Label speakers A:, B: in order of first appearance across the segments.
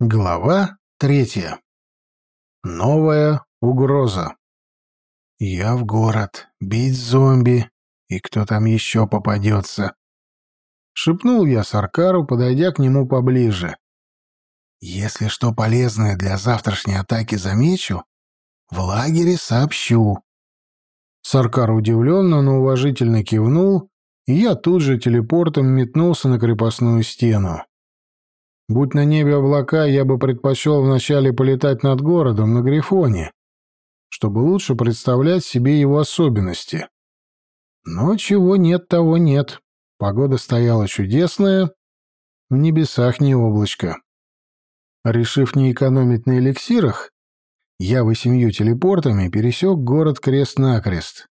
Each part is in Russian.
A: Глава третья. Новая угроза. Я в город. Бить зомби. И кто там еще попадется? Шепнул я Саркару, подойдя к нему поближе. Если что полезное для завтрашней атаки замечу, в лагере сообщу. Саркар удивленно, но уважительно кивнул, и я тут же телепортом метнулся на крепостную стену. Будь на небе облака, я бы предпочел вначале полетать над городом на Грифоне, чтобы лучше представлять себе его особенности. Но чего нет, того нет. Погода стояла чудесная, в небесах не облачко. Решив не экономить на эликсирах, я восемью телепортами пересек город крест-накрест.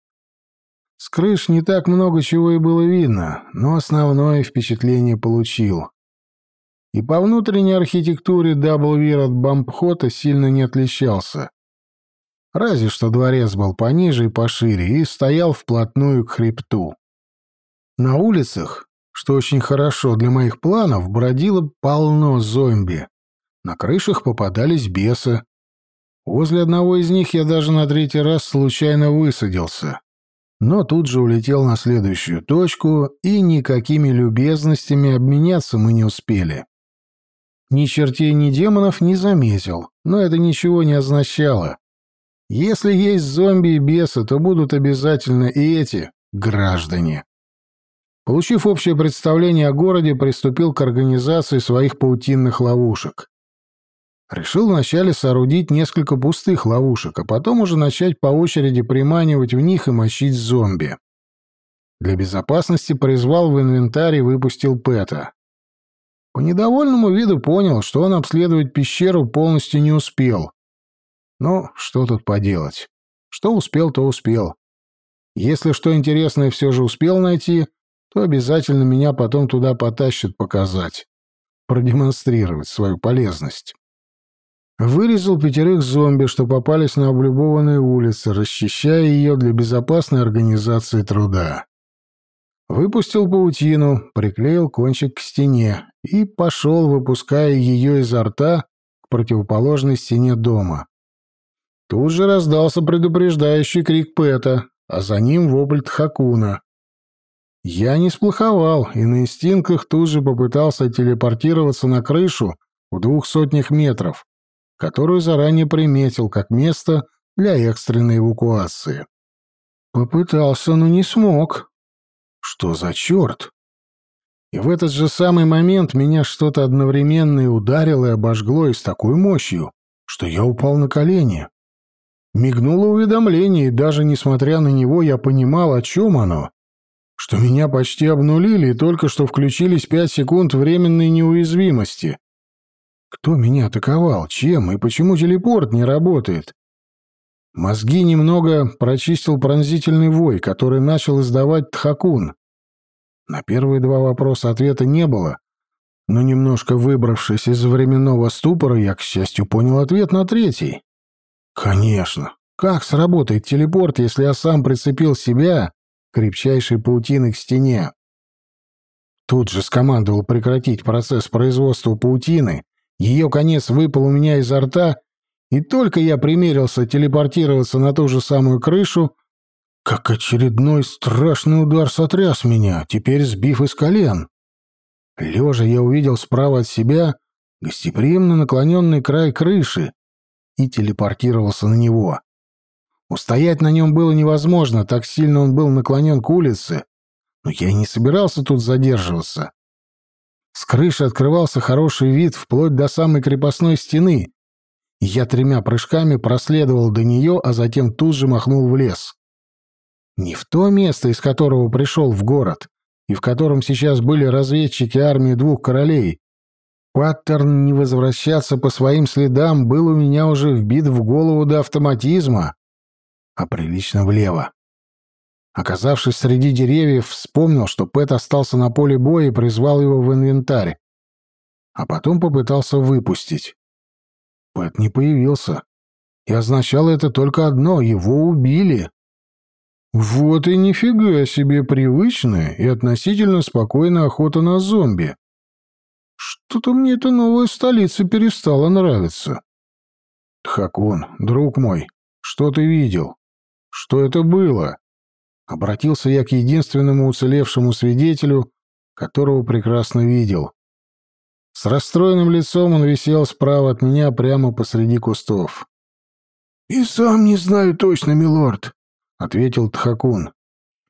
A: С крыш не так много чего и было видно, но основное впечатление получил и по внутренней архитектуре Даблвир от Бампхота сильно не отличался. Разве что дворец был пониже и пошире и стоял вплотную к хребту. На улицах, что очень хорошо для моих планов, бродило полно зомби. На крышах попадались бесы. Возле одного из них я даже на третий раз случайно высадился. Но тут же улетел на следующую точку, и никакими любезностями обменяться мы не успели. Ни чертей, ни демонов не заметил, но это ничего не означало. Если есть зомби и бесы, то будут обязательно и эти граждане. Получив общее представление о городе, приступил к организации своих паутинных ловушек. Решил вначале соорудить несколько пустых ловушек, а потом уже начать по очереди приманивать в них и мочить зомби. Для безопасности призвал в инвентарь и выпустил Пэта. По недовольному виду понял, что он обследовать пещеру полностью не успел. Ну, что тут поделать? Что успел, то успел. Если что интересное все же успел найти, то обязательно меня потом туда потащат показать. Продемонстрировать свою полезность. Вырезал пятерых зомби, что попались на облюбованные улицы, расчищая ее для безопасной организации труда. Выпустил паутину, приклеил кончик к стене и пошел, выпуская ее изо рта к противоположной стене дома. Тут же раздался предупреждающий крик Пэта, а за ним вопль Тхакуна. Я не сплоховал и на инстинктах тут же попытался телепортироваться на крышу в двух сотнях метров, которую заранее приметил как место для экстренной эвакуации. Попытался, но не смог. Что за черт? И в этот же самый момент меня что-то одновременно и ударило и обожгло и с такой мощью, что я упал на колени. Мигнуло уведомление, и даже несмотря на него, я понимал, о чем оно. Что меня почти обнулили, и только что включились пять секунд временной неуязвимости. Кто меня атаковал, чем и почему телепорт не работает? Мозги немного прочистил пронзительный вой, который начал издавать Тхакун. На первые два вопроса ответа не было, но немножко выбравшись из временного ступора, я, к счастью, понял ответ на третий. Конечно. Как сработает телепорт, если я сам прицепил себя крепчайшей паутиной к стене? Тут же скомандовал прекратить процесс производства паутины, ее конец выпал у меня изо рта, и только я примерился телепортироваться на ту же самую крышу, как очередной страшный удар сотряс меня, теперь сбив из колен. Лежа я увидел справа от себя гостеприимно наклоненный край крыши и телепортировался на него. Устоять на нем было невозможно, так сильно он был наклонен к улице, но я и не собирался тут задерживаться. С крыши открывался хороший вид вплоть до самой крепостной стены, и я тремя прыжками проследовал до нее, а затем тут же махнул в лес. Не в то место, из которого пришел в город, и в котором сейчас были разведчики армии двух королей. Паттерн не возвращаться по своим следам был у меня уже вбит в голову до автоматизма, а прилично влево. Оказавшись среди деревьев, вспомнил, что Пэт остался на поле боя и призвал его в инвентарь. А потом попытался выпустить. Пэт не появился. И означало это только одно — его убили. Вот и нифига себе привычная и относительно спокойная охота на зомби. Что-то мне эта новая столица перестала нравиться. Тхакун, друг мой, что ты видел? Что это было? Обратился я к единственному уцелевшему свидетелю, которого прекрасно видел. С расстроенным лицом он висел справа от меня прямо посреди кустов. «И сам не знаю точно, милорд», — ответил Тхакун.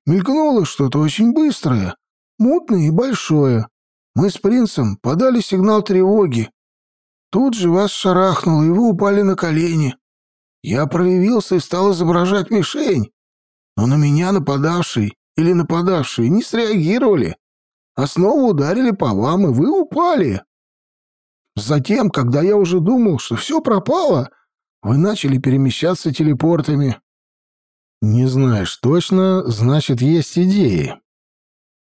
A: «Мелькнуло что-то очень быстрое, мутное и большое. Мы с принцем подали сигнал тревоги. Тут же вас шарахнуло, и вы упали на колени. Я проявился и стал изображать мишень, но на меня нападавший или нападавшие не среагировали, а снова ударили по вам, и вы упали. Затем, когда я уже думал, что все пропало, вы начали перемещаться телепортами. Не знаешь точно, значит, есть идеи.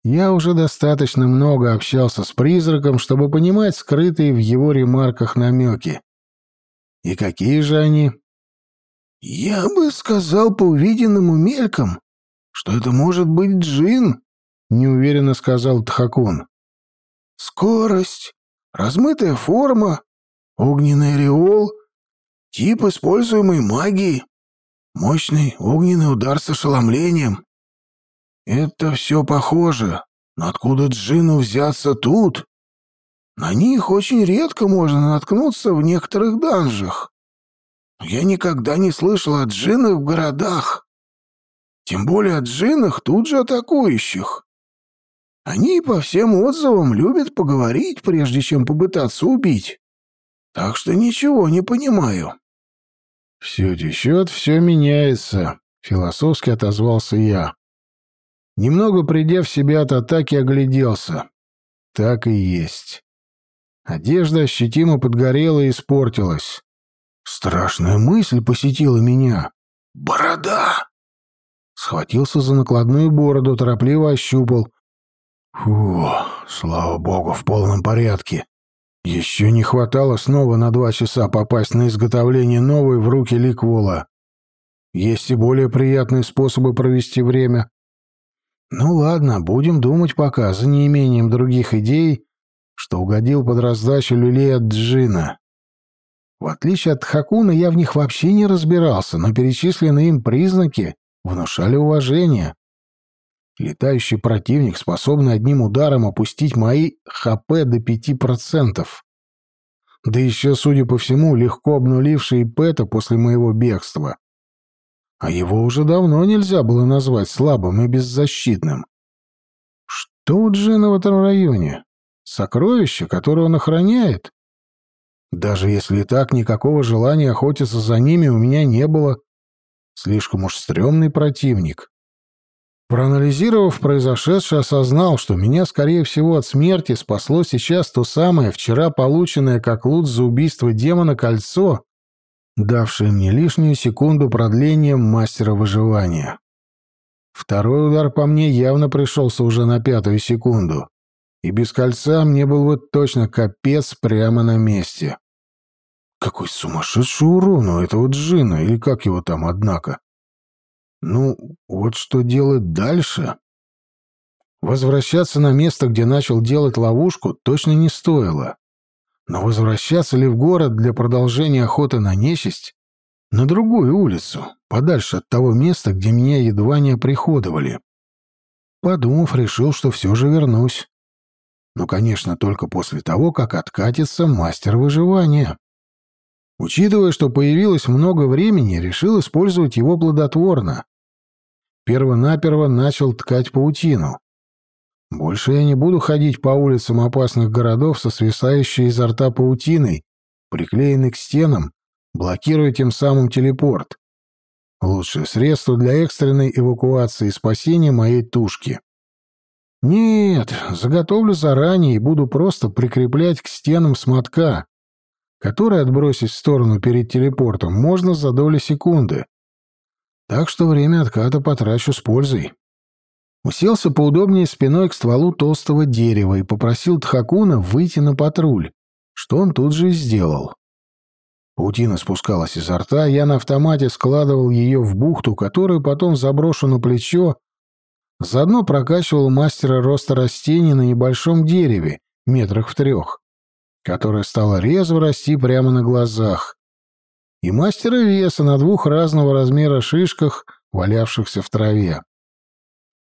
A: Я уже достаточно много общался с призраком, чтобы понимать скрытые в его ремарках намеки. И какие же они? Я бы сказал по увиденному мелькам, что это может быть джин, неуверенно сказал Тхакун. Скорость, размытая форма, огненный ореол — Тип используемой магии. Мощный огненный удар с ошеломлением. Это все похоже. Но откуда джину взяться тут? На них очень редко можно наткнуться в некоторых данжах. Я никогда не слышал о джинах в городах. Тем более о джинах тут же атакующих. Они, по всем отзывам, любят поговорить, прежде чем попытаться убить. Так что ничего не понимаю. «Все течет, все меняется», — философски отозвался я. Немного придя в себя от атаки, огляделся. Так и есть. Одежда ощутимо подгорела и испортилась. Страшная мысль посетила меня. «Борода!» Схватился за накладную бороду, торопливо ощупал. Фу, слава богу, в полном порядке. Еще не хватало снова на два часа попасть на изготовление новой в руки Ликвола. Есть и более приятные способы провести время. Ну ладно, будем думать пока, за неимением других идей, что угодил под раздачу люлей от Джина. В отличие от Хакуна, я в них вообще не разбирался, но перечисленные им признаки внушали уважение. Летающий противник, способный одним ударом опустить мои ХП до пяти процентов. Да еще, судя по всему, легко обнуливший Пэта после моего бегства. А его уже давно нельзя было назвать слабым и беззащитным. Что у Джина в этом районе? Сокровище, которое он охраняет? Даже если так, никакого желания охотиться за ними у меня не было. Слишком уж стрёмный противник. Проанализировав произошедшее, осознал, что меня, скорее всего, от смерти спасло сейчас то самое, вчера полученное как лут за убийство демона кольцо, давшее мне лишнюю секунду продления мастера выживания. Второй удар по мне явно пришелся уже на пятую секунду, и без кольца мне был бы точно капец прямо на месте. Какой сумасшедший урон у этого джина, или как его там, однако. Ну, вот что делать дальше? Возвращаться на место, где начал делать ловушку, точно не стоило. Но возвращаться ли в город для продолжения охоты на нечисть? На другую улицу, подальше от того места, где меня едва не оприходовали. Подумав, решил, что все же вернусь. Но, конечно, только после того, как откатится мастер выживания. Учитывая, что появилось много времени, решил использовать его плодотворно первонаперво начал ткать паутину. Больше я не буду ходить по улицам опасных городов со свисающей изо рта паутиной, приклеенной к стенам, блокируя тем самым телепорт. Лучшее средство для экстренной эвакуации и спасения моей тушки. Нет, заготовлю заранее и буду просто прикреплять к стенам смотка, который отбросить в сторону перед телепортом можно за доли секунды. Так что время отката потрачу с пользой. Уселся поудобнее спиной к стволу толстого дерева и попросил Тхакуна выйти на патруль, что он тут же и сделал. Паутина спускалась изо рта, я на автомате складывал ее в бухту, которую потом заброшу на плечо, заодно прокачивал мастера роста растений на небольшом дереве, метрах в трех. Которая стала резво расти прямо на глазах, и мастера веса на двух разного размера шишках, валявшихся в траве.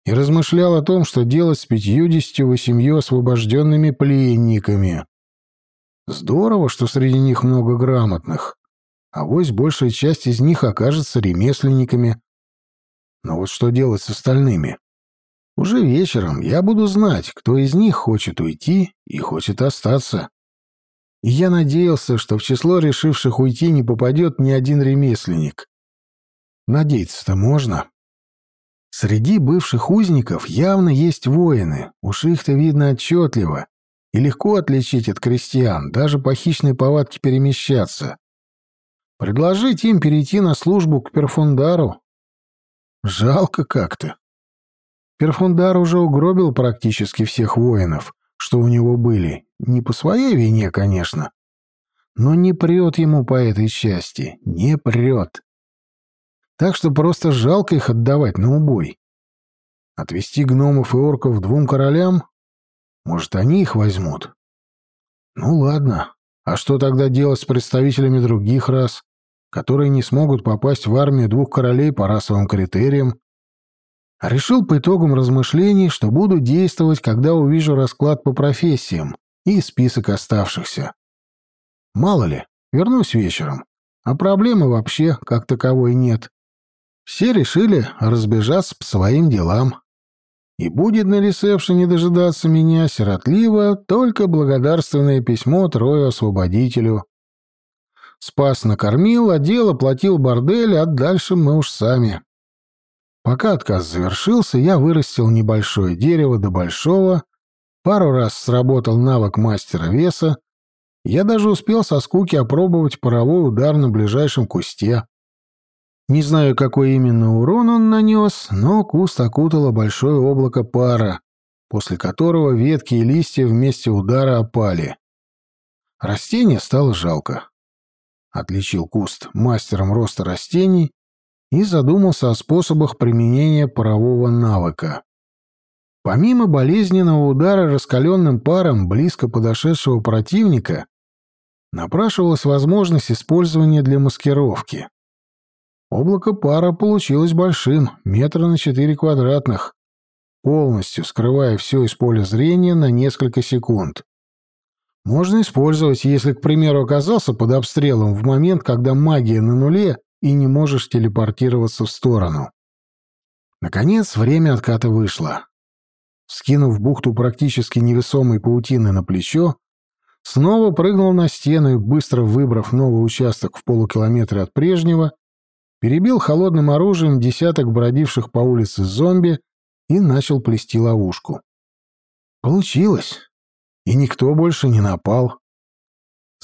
A: И размышлял о том, что делать с пятьюдесятью восемью освобожденными пленниками. Здорово, что среди них много грамотных, а вось большая часть из них окажется ремесленниками. Но вот что делать с остальными? Уже вечером я буду знать, кто из них хочет уйти и хочет остаться. И я надеялся, что в число решивших уйти не попадет ни один ремесленник. Надеяться-то можно. Среди бывших узников явно есть воины, уж их-то видно отчетливо, и легко отличить от крестьян, даже по хищной повадке перемещаться. Предложить им перейти на службу к Перфундару? Жалко как-то. Перфундар уже угробил практически всех воинов, что у него были. Не по своей вине, конечно. Но не прет ему по этой части. Не прет. Так что просто жалко их отдавать на убой. Отвести гномов и орков двум королям? Может, они их возьмут? Ну ладно. А что тогда делать с представителями других рас, которые не смогут попасть в армию двух королей по расовым критериям? Решил по итогам размышлений, что буду действовать, когда увижу расклад по профессиям и список оставшихся. Мало ли, вернусь вечером, а проблемы вообще как таковой нет. Все решили разбежаться по своим делам. И будет на ресепшене дожидаться меня сиротливо только благодарственное письмо Трою-освободителю. Спас накормил, одел, оплатил бордель, а дальше мы уж сами. Пока отказ завершился, я вырастил небольшое дерево до большого, пару раз сработал навык мастера веса, я даже успел со скуки опробовать паровой удар на ближайшем кусте. Не знаю, какой именно урон он нанес, но куст окутало большое облако пара, после которого ветки и листья вместе удара опали. Растение стало жалко. Отличил куст мастером роста растений и задумался о способах применения парового навыка. Помимо болезненного удара раскаленным паром близко подошедшего противника, напрашивалась возможность использования для маскировки. Облако пара получилось большим, метра на четыре квадратных, полностью скрывая все из поля зрения на несколько секунд. Можно использовать, если, к примеру, оказался под обстрелом в момент, когда магия на нуле и не можешь телепортироваться в сторону. Наконец, время отката вышло. Скинув бухту практически невесомой паутины на плечо, снова прыгнул на стену и, быстро выбрав новый участок в полукилометре от прежнего, перебил холодным оружием десяток бродивших по улице зомби и начал плести ловушку. Получилось, и никто больше не напал.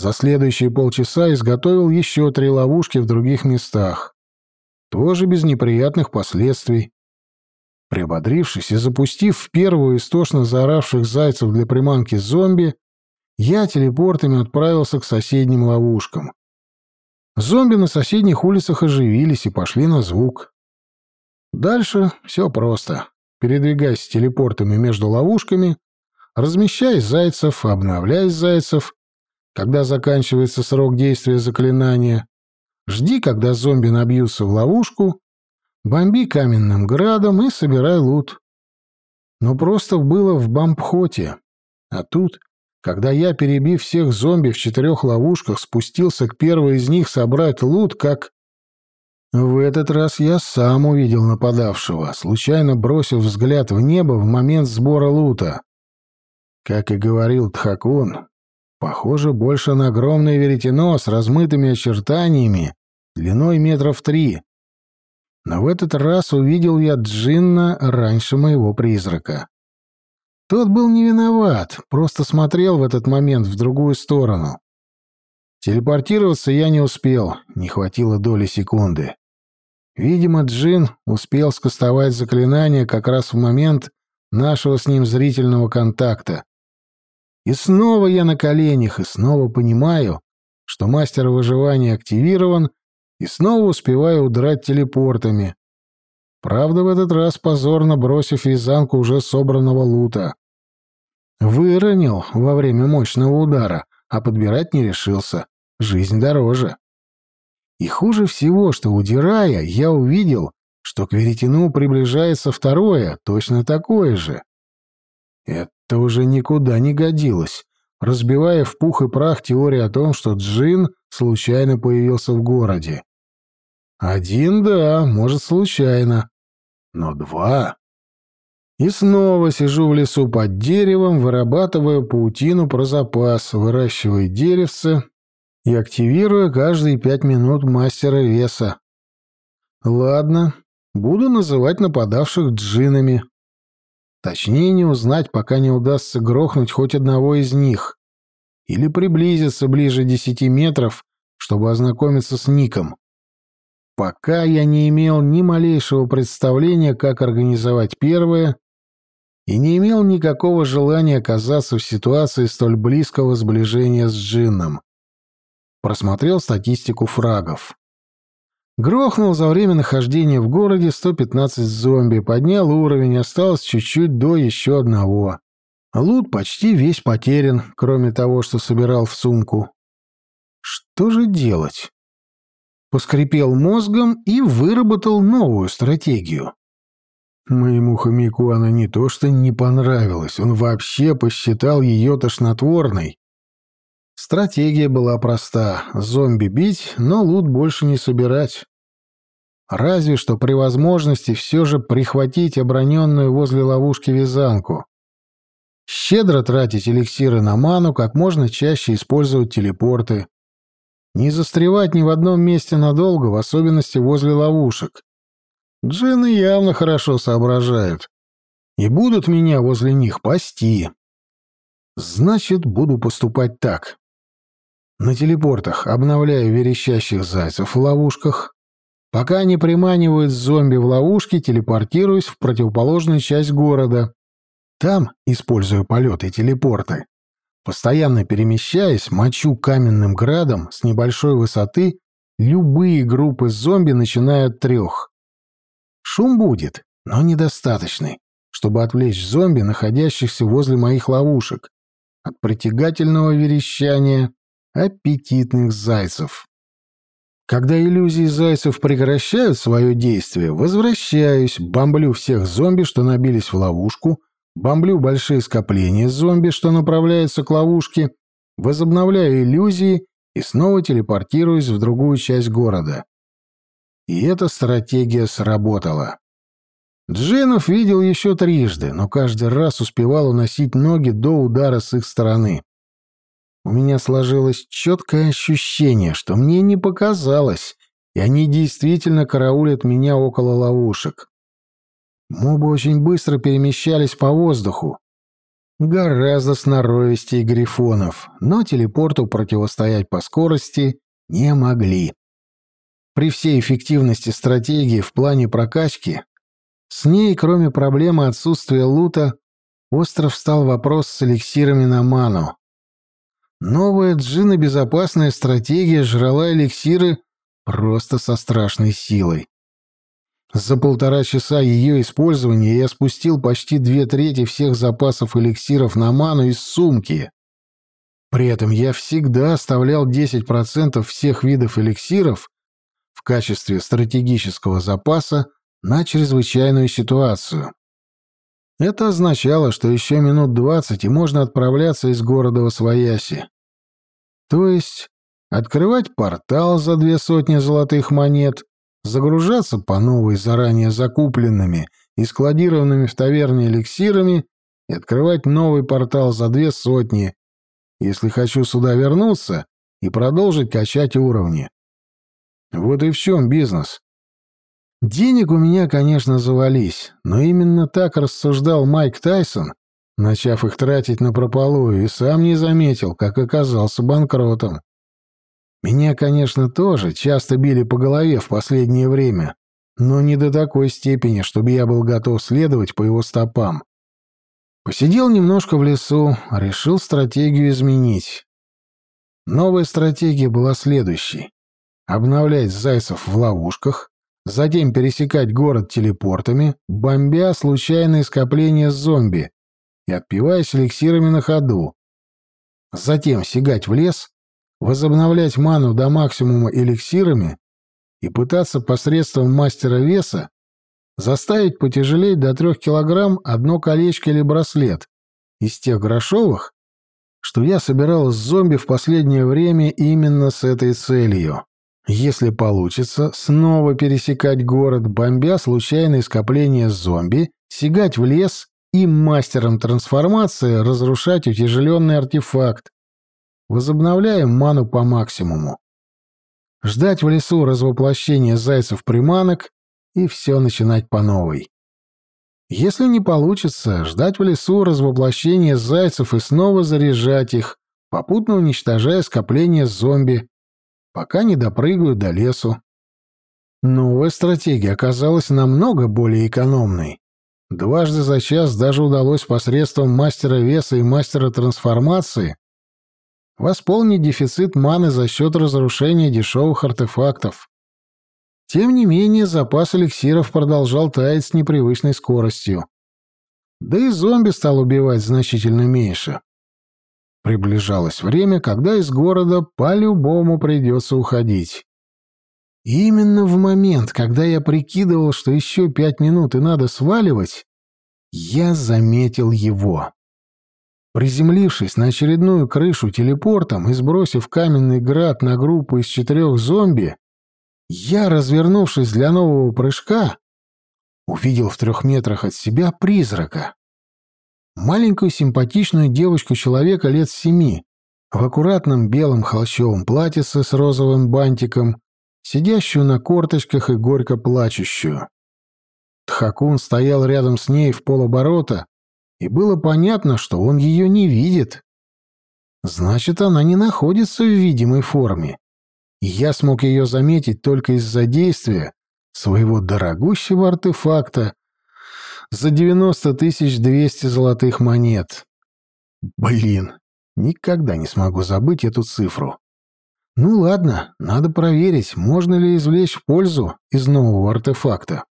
A: За следующие полчаса изготовил еще три ловушки в других местах. Тоже без неприятных последствий. Приободрившись и запустив в первую истошно заоравших зайцев для приманки зомби, я телепортами отправился к соседним ловушкам. Зомби на соседних улицах оживились и пошли на звук. Дальше все просто. Передвигайся телепортами между ловушками, размещай зайцев, обновляй зайцев, когда заканчивается срок действия заклинания, жди, когда зомби набьются в ловушку, бомби каменным градом и собирай лут. Но просто было в бомбхоте. А тут, когда я, перебив всех зомби в четырех ловушках, спустился к первой из них собрать лут, как... В этот раз я сам увидел нападавшего, случайно бросив взгляд в небо в момент сбора лута. Как и говорил Тхакун, Похоже больше на огромное веретено с размытыми очертаниями, длиной метров три. Но в этот раз увидел я Джинна раньше моего призрака. Тот был не виноват, просто смотрел в этот момент в другую сторону. Телепортироваться я не успел, не хватило доли секунды. Видимо, Джин успел скостовать заклинание как раз в момент нашего с ним зрительного контакта. И снова я на коленях, и снова понимаю, что мастер выживания активирован, и снова успеваю удрать телепортами. Правда, в этот раз позорно бросив вязанку уже собранного лута. Выронил во время мощного удара, а подбирать не решился. Жизнь дороже. И хуже всего, что, удирая, я увидел, что к веретену приближается второе, точно такое же. Это уже никуда не годилось, разбивая в пух и прах теорию о том, что Джин случайно появился в городе. Один, да, может, случайно. Но два... И снова сижу в лесу под деревом, вырабатывая паутину про запас, выращивая деревце и активируя каждые пять минут мастера веса. Ладно, буду называть нападавших джинами. Точнее не узнать, пока не удастся грохнуть хоть одного из них. Или приблизиться ближе десяти метров, чтобы ознакомиться с ником. Пока я не имел ни малейшего представления, как организовать первое, и не имел никакого желания оказаться в ситуации столь близкого сближения с джинном. Просмотрел статистику фрагов. Грохнул за время нахождения в городе 115 зомби, поднял уровень, осталось чуть-чуть до еще одного. Лут почти весь потерян, кроме того, что собирал в сумку. Что же делать? Поскрипел мозгом и выработал новую стратегию. Моему хомяку она не то что не понравилась, он вообще посчитал ее тошнотворной. Стратегия была проста — зомби бить, но лут больше не собирать. Разве что при возможности все же прихватить оброненную возле ловушки вязанку. Щедро тратить эликсиры на ману, как можно чаще использовать телепорты. Не застревать ни в одном месте надолго, в особенности возле ловушек. Джины явно хорошо соображают. И будут меня возле них пасти. Значит, буду поступать так. На телепортах обновляю верещащих зайцев в ловушках. Пока они приманивают зомби в ловушки, телепортируюсь в противоположную часть города. Там, используя полеты и телепорты, постоянно перемещаясь, мочу каменным градом с небольшой высоты любые группы зомби, начиная от трех. Шум будет, но недостаточный, чтобы отвлечь зомби, находящихся возле моих ловушек, от притягательного верещания аппетитных зайцев. Когда иллюзии зайцев прекращают свое действие, возвращаюсь, бомблю всех зомби, что набились в ловушку, бомблю большие скопления зомби, что направляются к ловушке, возобновляю иллюзии и снова телепортируюсь в другую часть города. И эта стратегия сработала. Джинов видел еще трижды, но каждый раз успевал уносить ноги до удара с их стороны. У меня сложилось четкое ощущение, что мне не показалось, и они действительно караулят меня около ловушек. Мобы очень быстро перемещались по воздуху. Гораздо сноровистее грифонов, но телепорту противостоять по скорости не могли. При всей эффективности стратегии в плане прокачки, с ней, кроме проблемы отсутствия лута, остров стал вопрос с эликсирами на ману. Новая джинно-безопасная стратегия жрала эликсиры просто со страшной силой. За полтора часа ее использования я спустил почти две трети всех запасов эликсиров на ману из сумки. При этом я всегда оставлял 10% всех видов эликсиров в качестве стратегического запаса на чрезвычайную ситуацию. Это означало, что еще минут двадцать и можно отправляться из города во Свояси. То есть открывать портал за две сотни золотых монет, загружаться по новой заранее закупленными и складированными в таверне эликсирами и открывать новый портал за две сотни, если хочу сюда вернуться и продолжить качать уровни. Вот и в чем бизнес. Денег у меня, конечно, завались, но именно так рассуждал Майк Тайсон, начав их тратить на прополую, и сам не заметил, как оказался банкротом. Меня, конечно, тоже часто били по голове в последнее время, но не до такой степени, чтобы я был готов следовать по его стопам. Посидел немножко в лесу, решил стратегию изменить. Новая стратегия была следующей обновлять зайцев в ловушках, затем пересекать город телепортами, бомбя случайные скопления зомби и отпиваясь эликсирами на ходу. Затем сигать в лес, возобновлять ману до максимума эликсирами и пытаться посредством мастера веса заставить потяжелеть до трех килограмм одно колечко или браслет из тех грошовых, что я собирал с зомби в последнее время именно с этой целью. Если получится, снова пересекать город, бомбя случайные скопления зомби, сигать в лес и мастером трансформации разрушать утяжеленный артефакт. Возобновляем ману по максимуму. Ждать в лесу развоплощения зайцев-приманок и все начинать по новой. Если не получится, ждать в лесу развоплощения зайцев и снова заряжать их, попутно уничтожая скопление зомби, пока не допрыгают до лесу. Новая стратегия оказалась намного более экономной. Дважды за час даже удалось посредством мастера веса и мастера трансформации восполнить дефицит маны за счет разрушения дешевых артефактов. Тем не менее, запас эликсиров продолжал таять с непривычной скоростью. Да и зомби стал убивать значительно меньше. Приближалось время, когда из города по-любому придется уходить. И именно в момент, когда я прикидывал, что еще пять минут и надо сваливать, я заметил его. Приземлившись на очередную крышу телепортом и сбросив каменный град на группу из четырех зомби, я, развернувшись для нового прыжка, увидел в трех метрах от себя призрака. Маленькую симпатичную девочку-человека лет семи, в аккуратном белом холщовом платьице с розовым бантиком сидящую на корточках и горько плачущую. Тхакун стоял рядом с ней в полоборота, и было понятно, что он ее не видит. Значит, она не находится в видимой форме. И я смог ее заметить только из-за действия своего дорогущего артефакта за 90 200 золотых монет. Блин, никогда не смогу забыть эту цифру. Ну ладно, надо проверить, можно ли извлечь пользу из нового артефакта.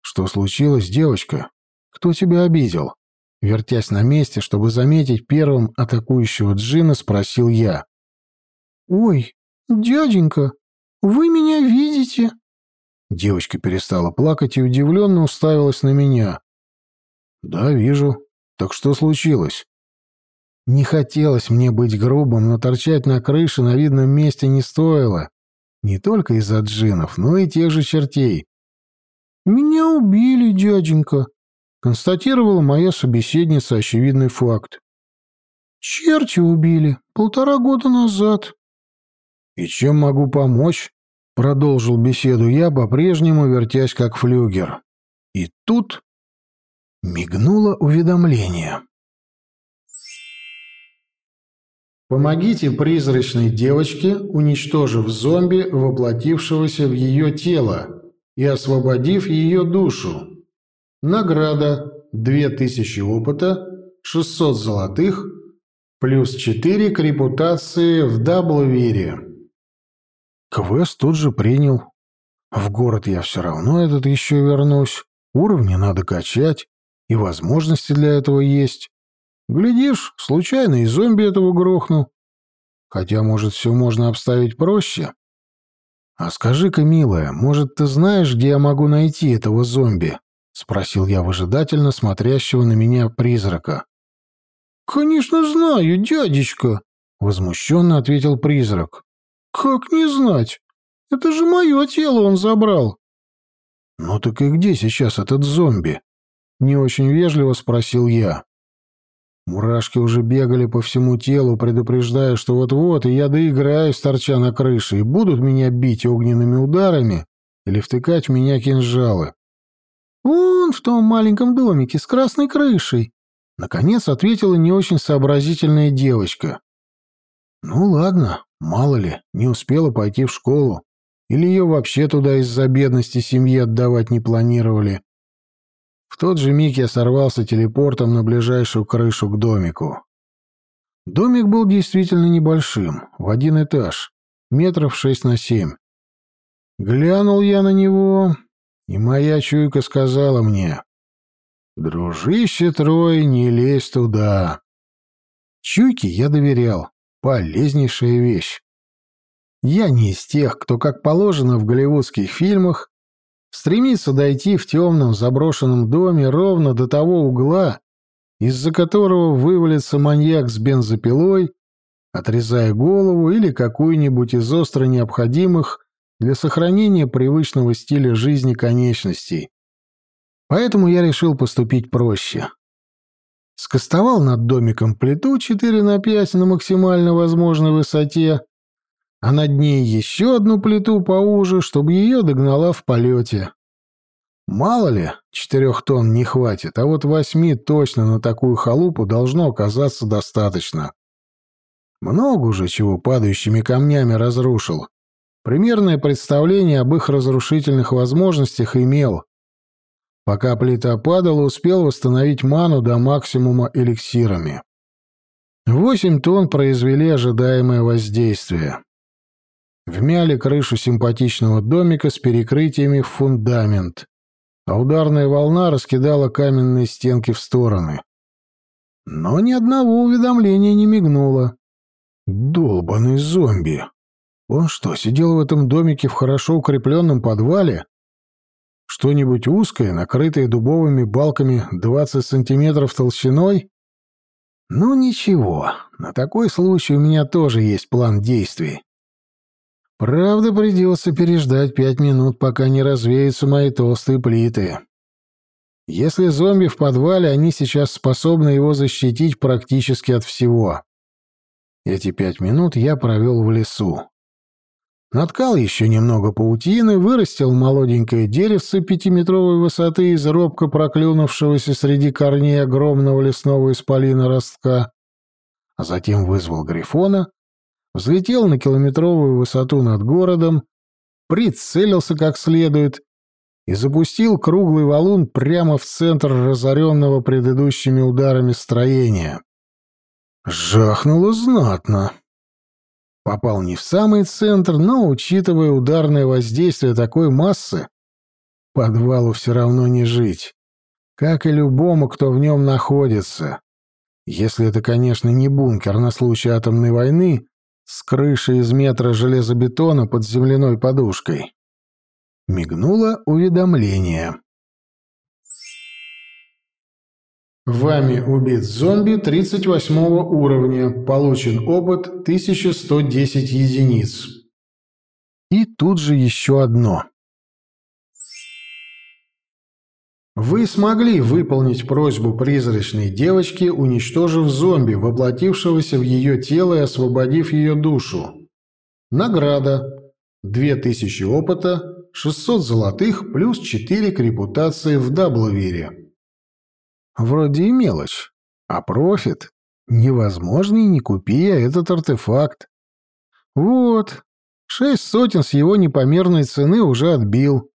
A: Что случилось, девочка? Кто тебя обидел? Вертясь на месте, чтобы заметить первым атакующего джина, спросил я. «Ой, дяденька, вы меня видите?» Девочка перестала плакать и удивленно уставилась на меня. «Да, вижу. Так что случилось?» Не хотелось мне быть грубым, но торчать на крыше на видном месте не стоило. Не только из-за джинов, но и тех же чертей. «Меня убили, дяденька», — констатировала моя собеседница очевидный факт. «Черти убили полтора года назад». «И чем могу помочь?» — продолжил беседу я, по-прежнему вертясь как флюгер. И тут мигнуло уведомление. Помогите призрачной девочке, уничтожив зомби, воплотившегося в ее тело, и освободив ее душу. Награда 2000 опыта, 600 золотых, плюс 4 к репутации в Даблвире. Квест тут же принял. В город я все равно этот еще вернусь. Уровни надо качать, и возможности для этого есть. Глядишь, случайно и зомби этого грохну. Хотя, может, все можно обставить проще. А скажи-ка, милая, может, ты знаешь, где я могу найти этого зомби? Спросил я выжидательно смотрящего на меня призрака. Конечно, знаю, дядечка, возмущенно ответил призрак. Как не знать? Это же мое тело он забрал. Ну так и где сейчас этот зомби? Не очень вежливо спросил я. Мурашки уже бегали по всему телу, предупреждая, что вот-вот и я доиграюсь, торча на крыше, и будут меня бить огненными ударами или втыкать в меня кинжалы. «Он в том маленьком домике с красной крышей», — наконец ответила не очень сообразительная девочка. «Ну ладно, мало ли, не успела пойти в школу, или ее вообще туда из-за бедности семьи отдавать не планировали. В тот же миг я сорвался телепортом на ближайшую крышу к домику. Домик был действительно небольшим, в один этаж, метров шесть на семь. Глянул я на него, и моя чуйка сказала мне, «Дружище Трой, не лезь туда». Чуйке я доверял. Полезнейшая вещь. Я не из тех, кто, как положено в голливудских фильмах, стремится дойти в темном заброшенном доме ровно до того угла, из-за которого вывалится маньяк с бензопилой, отрезая голову или какую-нибудь из остро необходимых для сохранения привычного стиля жизни конечностей. Поэтому я решил поступить проще. Скостовал над домиком плиту 4 на 5 на максимально возможной высоте, а над ней еще одну плиту поуже, чтобы ее догнала в полете. Мало ли, четырех тонн не хватит, а вот восьми точно на такую халупу должно оказаться достаточно. Много уже чего падающими камнями разрушил. Примерное представление об их разрушительных возможностях имел. Пока плита падала, успел восстановить ману до максимума эликсирами. Восемь тонн произвели ожидаемое воздействие. Вмяли крышу симпатичного домика с перекрытиями в фундамент, а ударная волна раскидала каменные стенки в стороны. Но ни одного уведомления не мигнуло. Долбаный зомби! Он что, сидел в этом домике в хорошо укрепленном подвале? Что-нибудь узкое, накрытое дубовыми балками 20 сантиметров толщиной? Ну ничего, на такой случай у меня тоже есть план действий. Правда, придется переждать пять минут, пока не развеются мои толстые плиты. Если зомби в подвале, они сейчас способны его защитить практически от всего. Эти пять минут я провел в лесу. Наткал еще немного паутины, вырастил молоденькое деревце пятиметровой высоты из робко проклюнувшегося среди корней огромного лесного исполина ростка, а затем вызвал Грифона взлетел на километровую высоту над городом, прицелился как следует и запустил круглый валун прямо в центр разоренного предыдущими ударами строения. Жахнуло знатно. Попал не в самый центр, но, учитывая ударное воздействие такой массы, подвалу все равно не жить, как и любому, кто в нем находится. Если это, конечно, не бункер на случай атомной войны, с крыши из метра железобетона под земляной подушкой. Мигнуло уведомление. Вами убит зомби 38 уровня. Получен опыт 1110 единиц. И тут же еще одно. Вы смогли выполнить просьбу призрачной девочки, уничтожив зомби, воплотившегося в ее тело и освободив ее душу. Награда. 2000 опыта, 600 золотых плюс 4 к репутации в Даблвере. Вроде и мелочь, а профит невозможный, не купи я этот артефакт. Вот, шесть сотен с его непомерной цены уже отбил.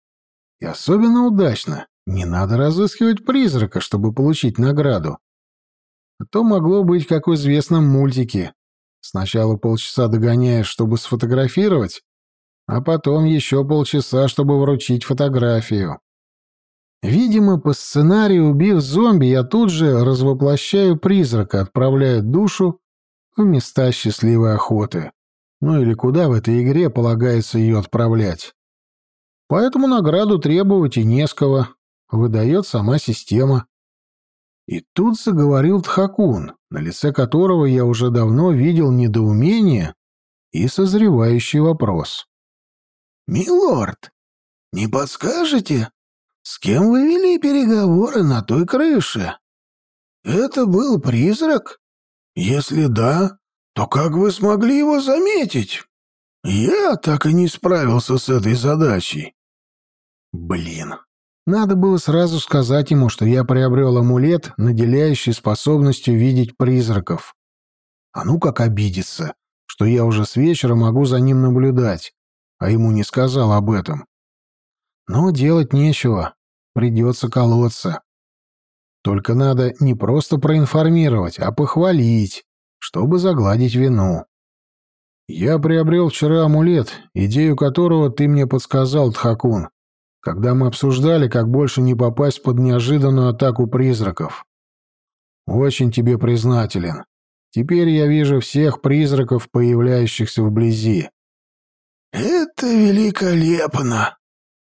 A: И особенно удачно. Не надо разыскивать призрака, чтобы получить награду. А то могло быть, как в известном мультике. Сначала полчаса догоняешь, чтобы сфотографировать, а потом еще полчаса, чтобы вручить фотографию. Видимо, по сценарию, убив зомби, я тут же развоплощаю призрака, отправляю душу в места счастливой охоты. Ну или куда в этой игре полагается ее отправлять. Поэтому награду требовать и не с кого выдает сама система. И тут заговорил Тхакун, на лице которого я уже давно видел недоумение и созревающий вопрос.
B: «Милорд, не подскажете, с кем вы вели переговоры на той крыше? Это был призрак? Если да, то как вы смогли его заметить? Я так и не справился с этой задачей».
A: «Блин, надо было сразу сказать ему, что я приобрел амулет, наделяющий способностью видеть призраков. А ну как обидеться, что я уже с вечера могу за ним наблюдать, а ему не сказал об этом. Но делать нечего, придется колоться. Только надо не просто проинформировать, а похвалить, чтобы загладить вину. Я приобрел вчера амулет, идею которого ты мне подсказал, Тхакун когда мы обсуждали, как больше не попасть под неожиданную атаку призраков. Очень тебе признателен. Теперь я вижу всех призраков, появляющихся вблизи.
B: «Это великолепно!»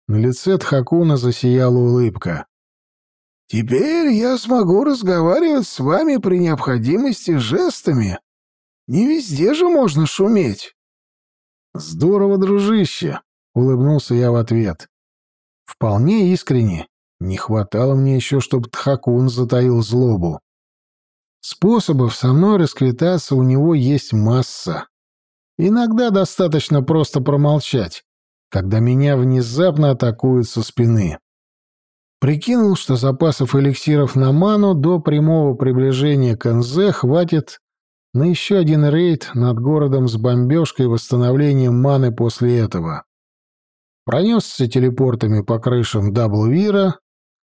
A: На лице Тхакуна засияла улыбка.
B: «Теперь я смогу разговаривать с вами при необходимости жестами. Не везде же можно шуметь».
A: «Здорово, дружище!» — улыбнулся я в ответ. «Вполне искренне. Не хватало мне еще, чтобы Тхакун затаил злобу. Способов со мной расквитаться у него есть масса. Иногда достаточно просто промолчать, когда меня внезапно атакуют со спины. Прикинул, что запасов эликсиров на ману до прямого приближения к НЗ хватит на еще один рейд над городом с бомбежкой и восстановлением маны после этого. Пронесся телепортами по крышам Даблвира,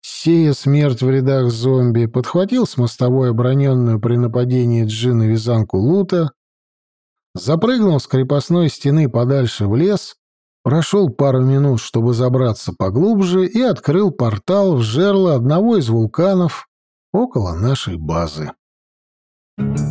A: сея смерть в рядах зомби, подхватил с мостовой обороненную при нападении джина вязанку лута, запрыгнул с крепостной стены подальше в лес, прошел пару минут, чтобы забраться поглубже, и открыл портал в жерло одного из вулканов около нашей базы. Thank you.